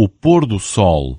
o pôr do sol.